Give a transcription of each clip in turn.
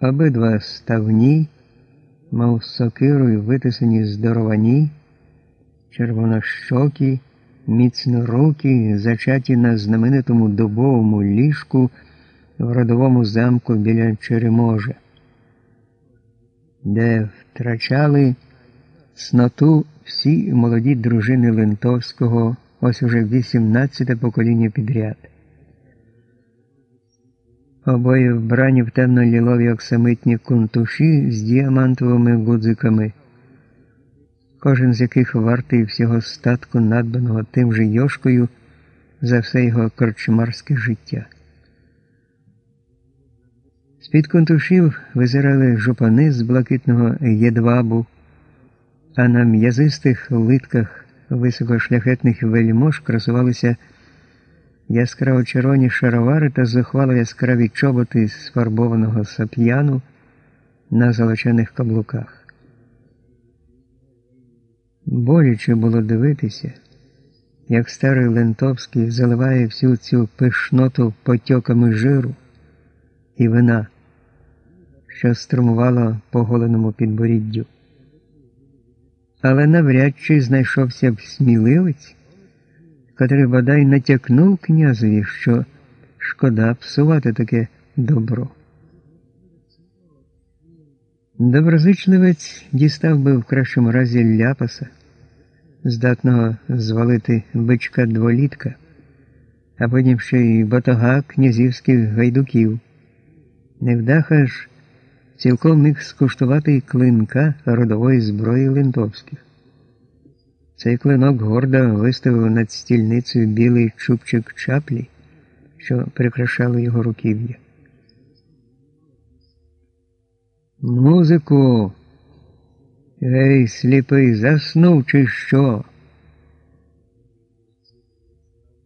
Обидва ставні, мов сокирою витисані здоровані, червонощокі, міцнорукі, зачаті на знаменитому дубовому ліжку в родовому замку біля Череможа, де втрачали сноту всі молоді дружини Лентовського, ось уже 18 покоління підряд. Обоє вбрані в темно-лілові оксамитні кунтуші з діамантовими гудзиками, кожен з яких вартий всього статку, надбаного тим же йошкою за все його корчмарське життя. З-під кунтушів визирали жупани з блакитного єдвабу, а на м'язистих литках високошляхетних вельмож красувалися яскраво червоні шаровари та зухвало яскраві чоботи з фарбованого сап'яну на золочених каблуках. Боляче було дивитися, як старий Лентовський заливає всю цю пишноту потьоками жиру і вина, що струмувало по голеному підборіддю. Але навряд чи знайшовся б сміливець котрий бодай натякнув князеві, що шкода псувати таке добро. Доброзичливець дістав би в кращому разі ляпаса, здатного звалити бичка дволітка, а потім ще й батога князівських гайдуків. Невдаха ж цілком міг скуштувати клинка родової зброї лентовських. Цей клинок гордо виставив над стільницею білий чубчик чаплі, що прикрашали його руків'я. Музику. Гей, сліпий, заснув, чи що?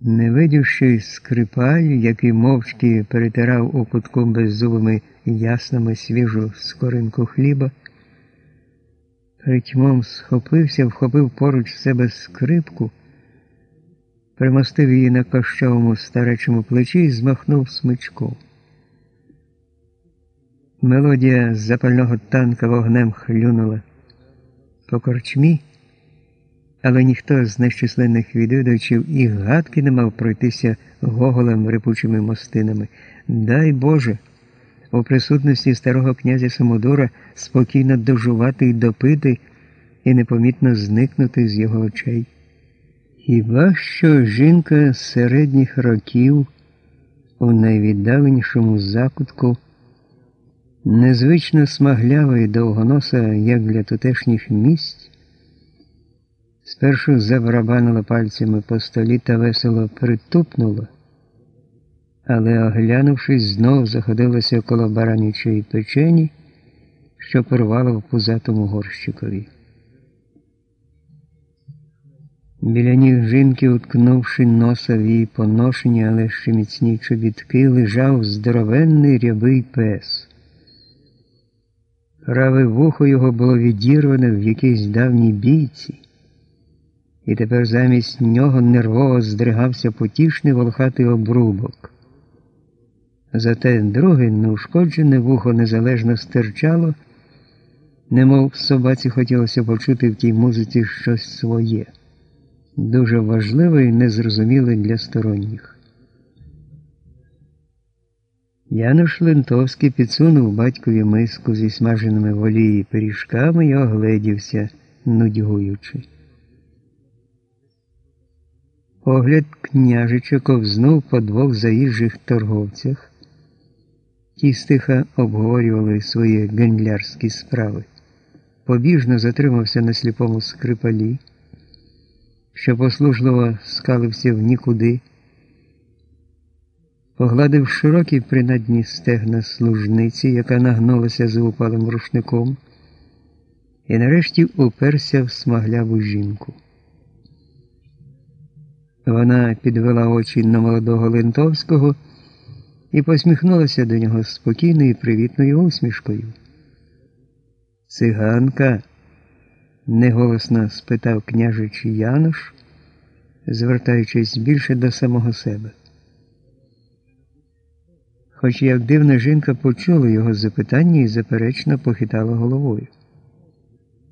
Невидющий скрипаль, який мовчки перетирав у кутку беззубими яснами свіжу скоринку хліба, Ритьмом схопився, вхопив поруч себе скрипку, примостив її на кощовому старечому плечі і змахнув смичком. Мелодія з запального танка вогнем хлюнула по корчмі, але ніхто з нещисленних відвідувачів і гадки не мав пройтися гоголем рипучими мостинами. Дай Боже! У присутності старого князя Самодора спокійно дожувати й допити і непомітно зникнути з його очей. Хіба що жінка середніх років у найвіддаленішому закутку, незвично смаглява і довгоноса, як для тутешніх місць, спершу забарабанила пальцями по столі та весело притупнула але, оглянувшись, знов заходилося коло баранячої печені, що порвало в пузатому горщикові. Біля ніг жінки, уткнувши носа в її поношені, але ще міцні чобітки, лежав здоровенний рябий пес. Праве вухо його було відірване в якійсь давній бійці, і тепер замість нього нервово здригався потішний волхатий обрубок. Зате друге неушкоджене вухо незалежно стирчало, немов собаці хотілося почути в тій музиці щось своє, дуже важливе і незрозуміле для сторонніх. Януш Лентовський підсунув батькові миску зі смаженими в пиріжками і огледівся, нудьгуючи. Погляд княжича ковзнув по двох заїжджих торговцях. Ті стиха обговорювали свої гендлярські справи. Побіжно затримався на сліпому скрипалі, що послужливо скалився в нікуди, погладив широкі принадні стегна служниці, яка нагнулася за упалим рушником, і нарешті уперся в смагляву жінку. Вона підвела очі на молодого Лентовського і посміхнулася до нього спокійною і привітною усмішкою. Циганка? неголосно спитав княжич Януш, звертаючись більше до самого себе. Хоч як дивна жінка почула його запитання і заперечно похитала головою.